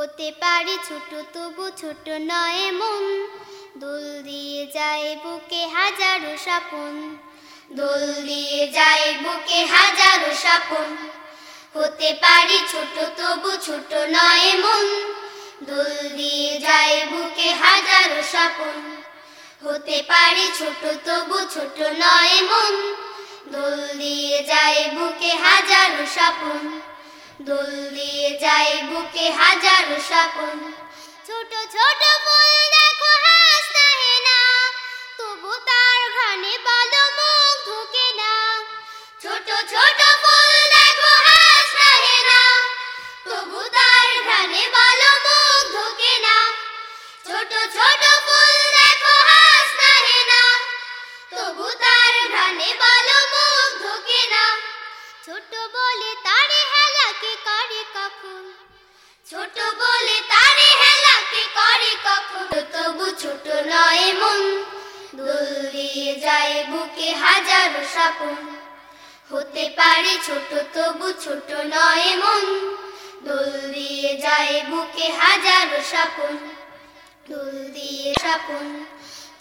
হতে পারি ছোট তবু ছোট নয় মন। দোল দিয়ে যায় বুকে হাজারো স্বপন। দোল দিয়ে যায় বুকে হাজারো স্বপন। হতে পারি ছোট তবু ছোট নয় মন। দোল দিয়ে যায় বুকে হাজারো স্বপন। হতে পারি ছোট তবু ছোট নয় মন। দোল দিয়ে যায় বুকে হাজারো স্বপন। দোল দিয়ে যায় বুকে হাজার স্বপন। ছোট ছোট ফুল দেখো হাস নাহে না, তবু তার ঘ্রাণে বলো মুখ ঢুকে না। ছোট ছোট তবু না। ছোট তবু না। ছোট বলে তারে হেলাকে দিয়ে যায় বুকে হাজারো স্বপন। হতে পারে ছোট তবু ছোট নয় মন। দোল দিয়ে যায় বুকে হাজারো স্বপন। দোল দিয়ে স্বপন।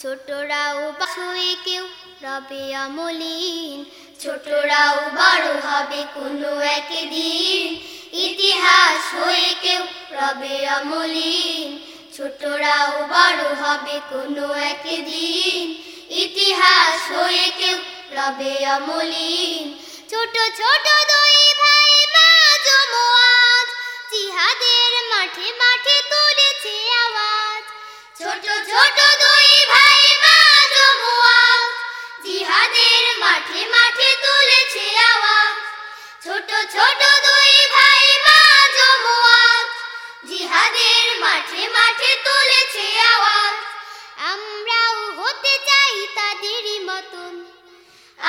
ছোটরাও বাসুয়ে কেউ রবে অমলিন ছোটরাও বড় হবে কোনো একদিন। ইতিহাস হয়ে কেউ রবে অমলিন ছোটরাও বড় হবে কোনো একদিন। রবে অমলিন। ছোট ছোট দুই ভাই মা জমোয়াজ জিহাদের মাঠে মাঠে তুলেছে আওয়াজ। ছোট ছোট দুই ভাই মা জমোয়াজ জিহাদের মাঠে মাঠে তুলেছে আওয়াজ। ছোট ছোট দুই ভাই মা জমোয়াজ জিহাদের মাঠে মাঠে তুলেছে আওয়াজ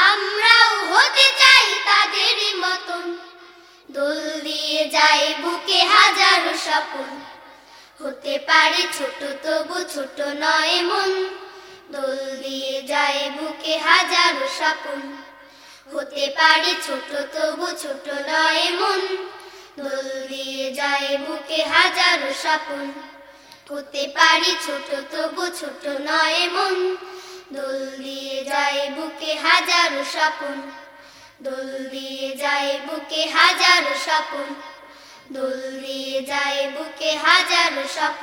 আমরাও হতে চাই তাদেরই মতন। দোল দিয়ে যায় বুকে হাজারো স্বপন। হতে পারে ছোট তবু ছোট নয় মন। দোল দিয়ে যায় বুকে হাজারো স্বপন। হতে পারে ছোট তবু ছোট নয় মন। দোল দিয়ে যায় বুকে হাজারো স্বপন। হতে পারি ছোট তবু ছোট নয় মন। দোল দিয়ে যায় বুকে হাজারো স্বপন। দোল দিয়ে যায় বুকে হাজারো স্বপন। দোল দিয়ে যায় বুকে হাজারো স্বপন।